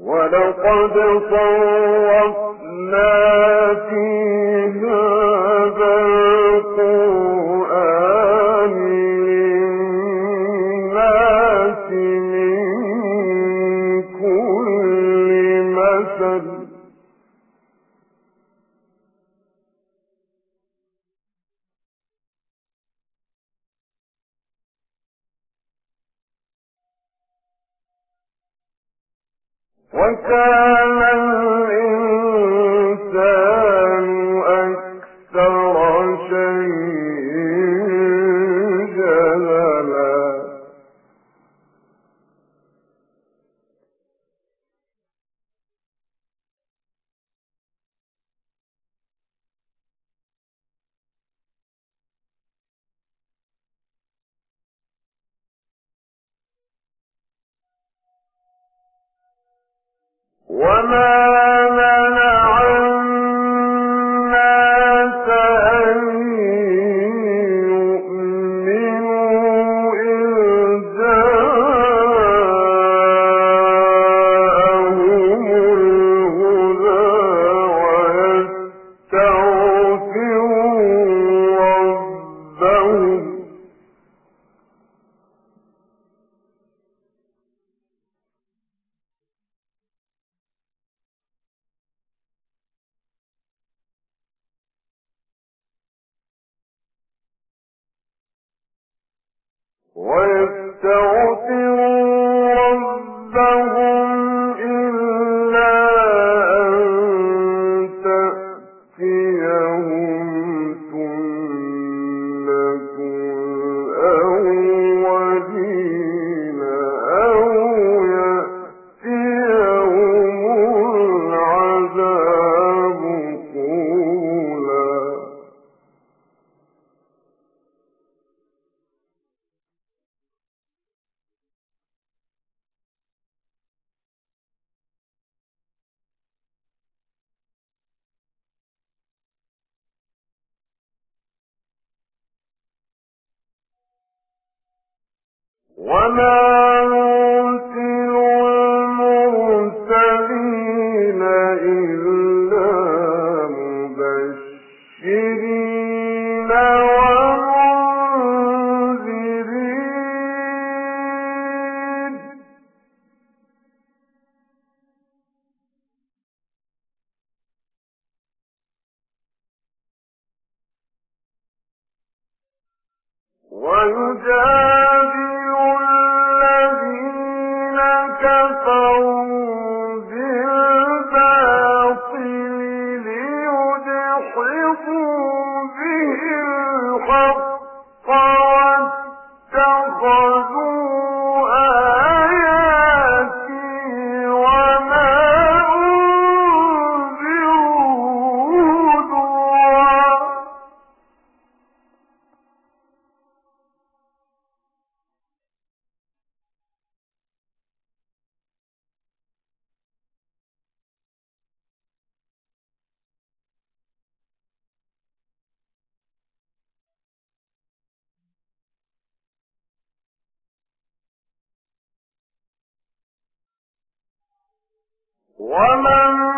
ولقد صرفنا في وما ويستغفرون قال موسى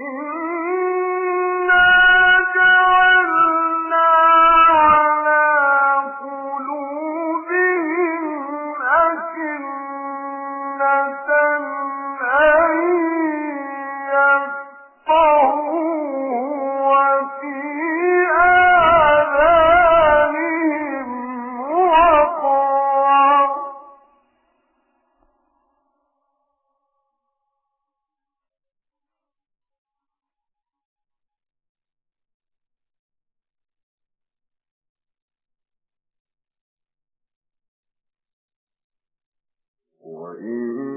إن لا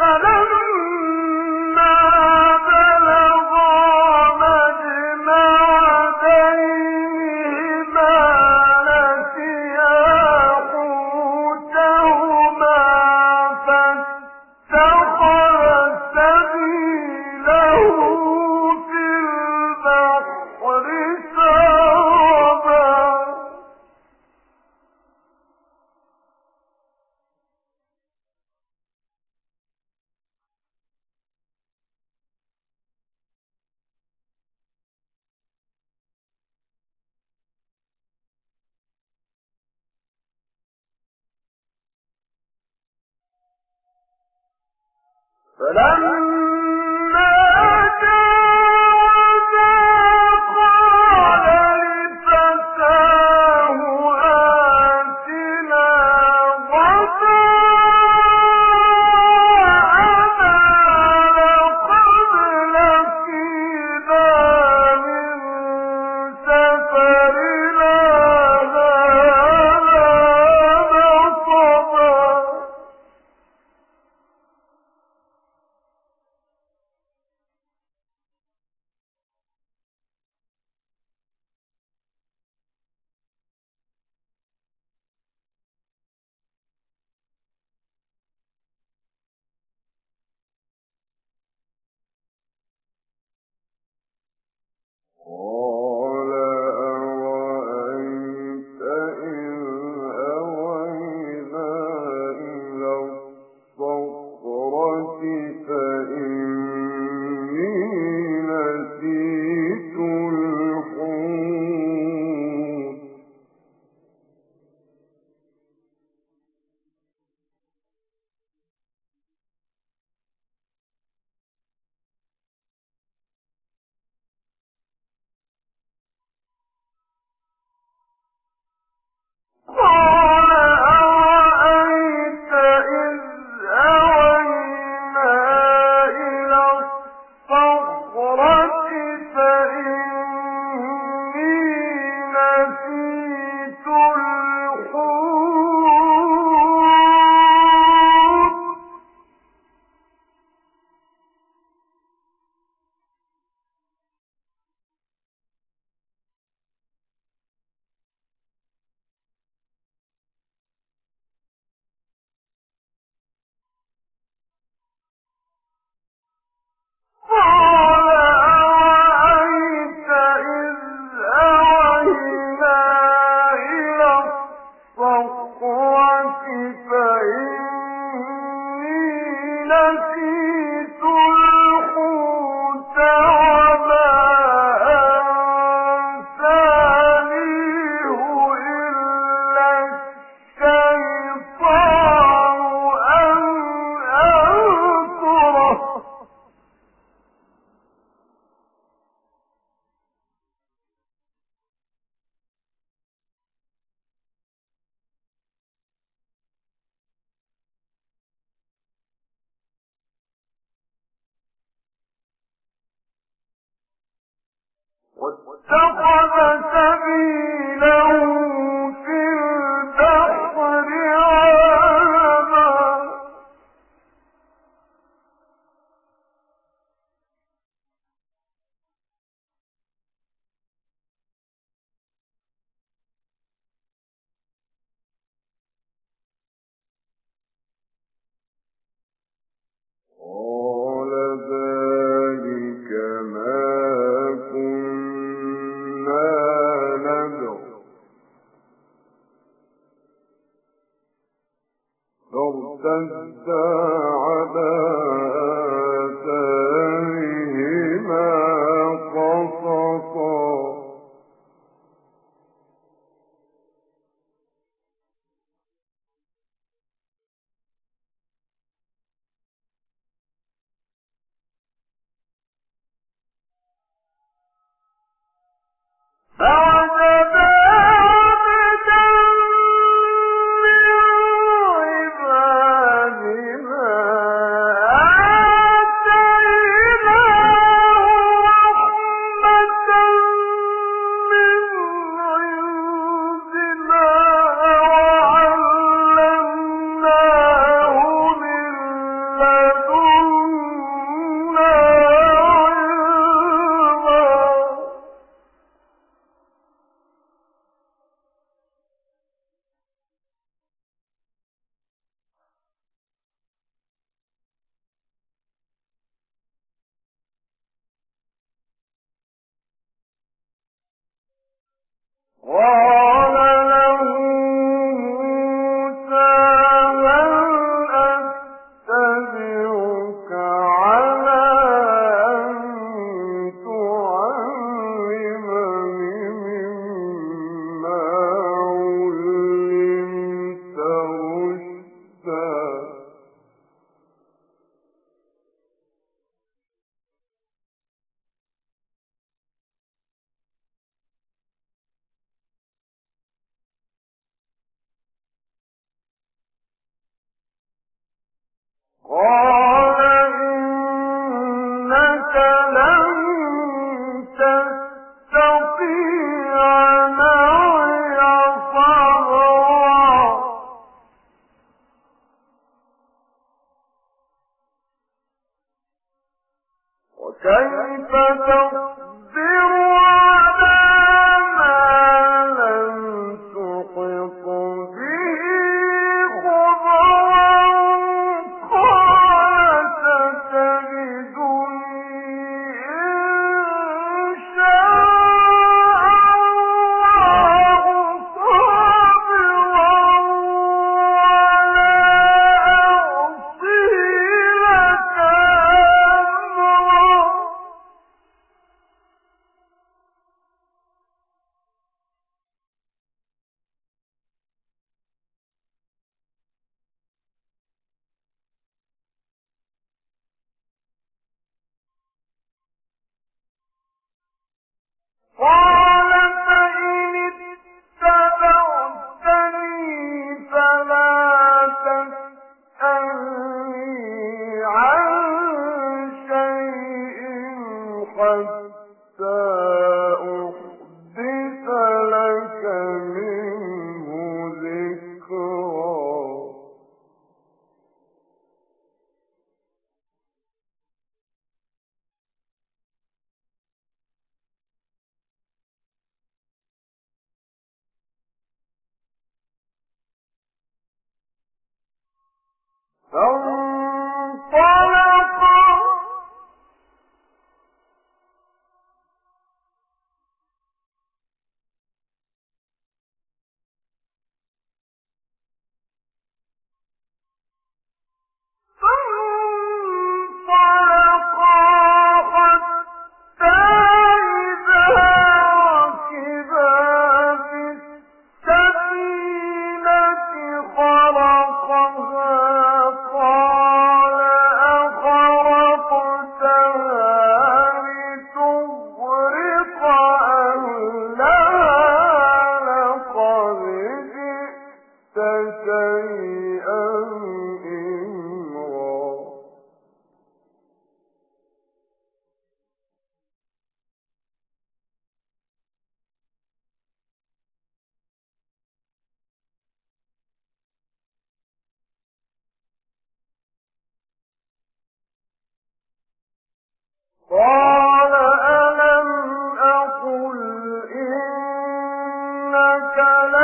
ألم فلما Look Oh! Wow. تلا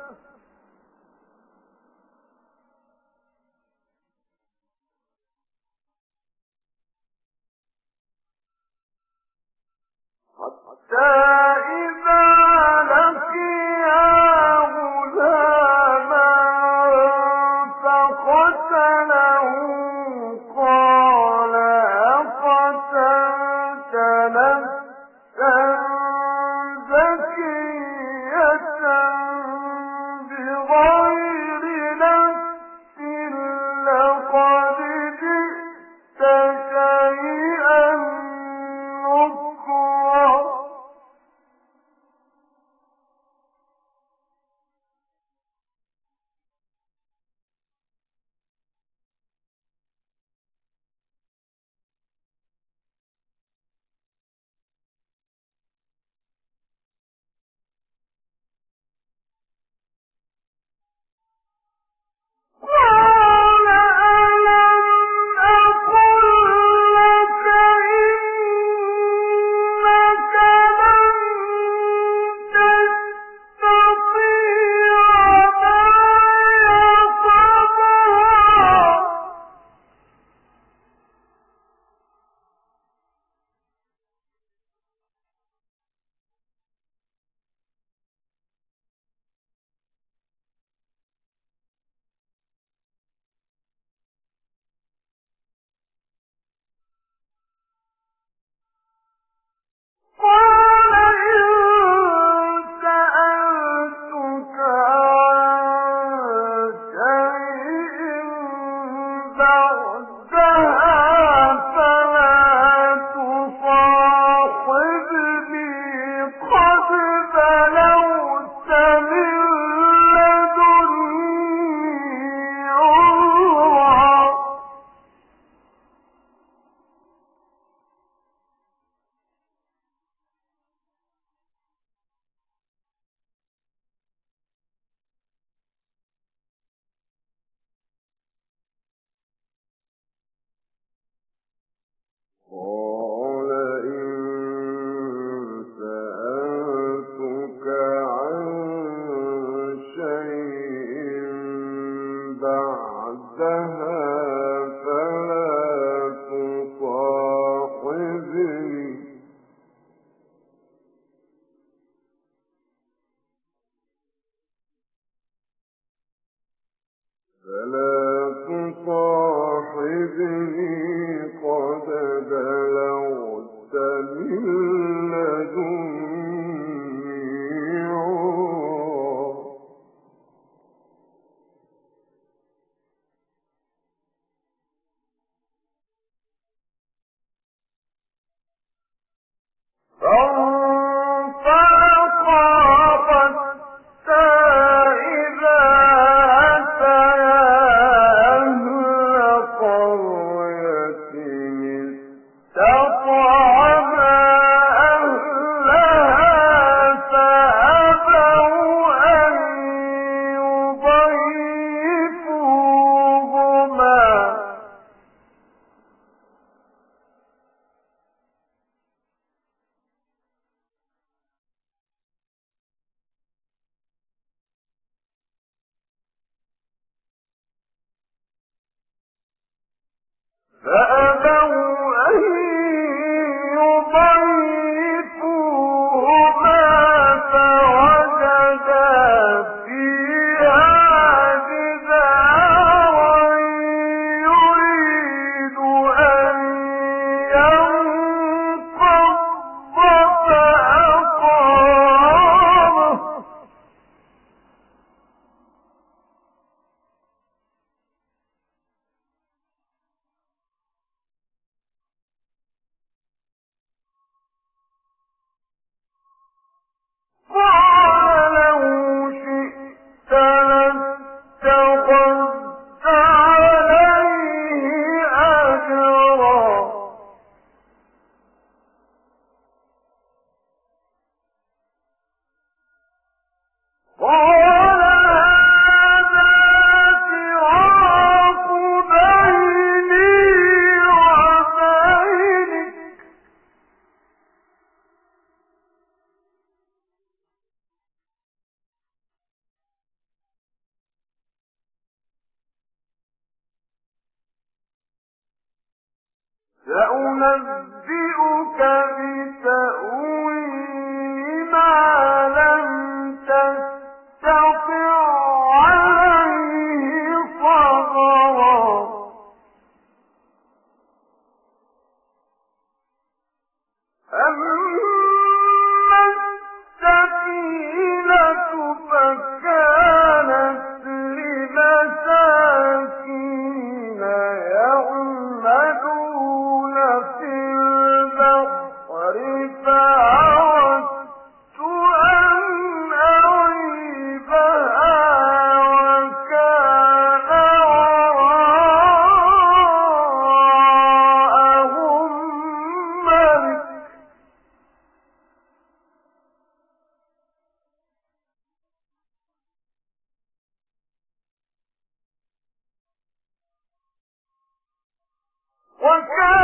was God.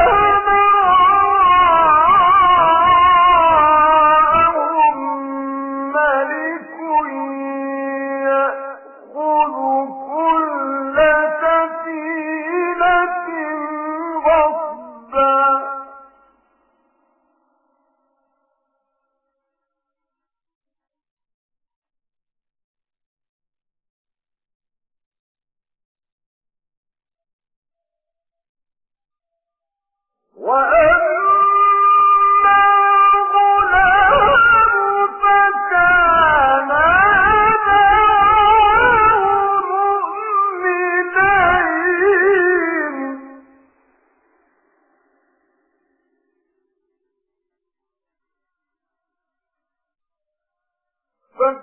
The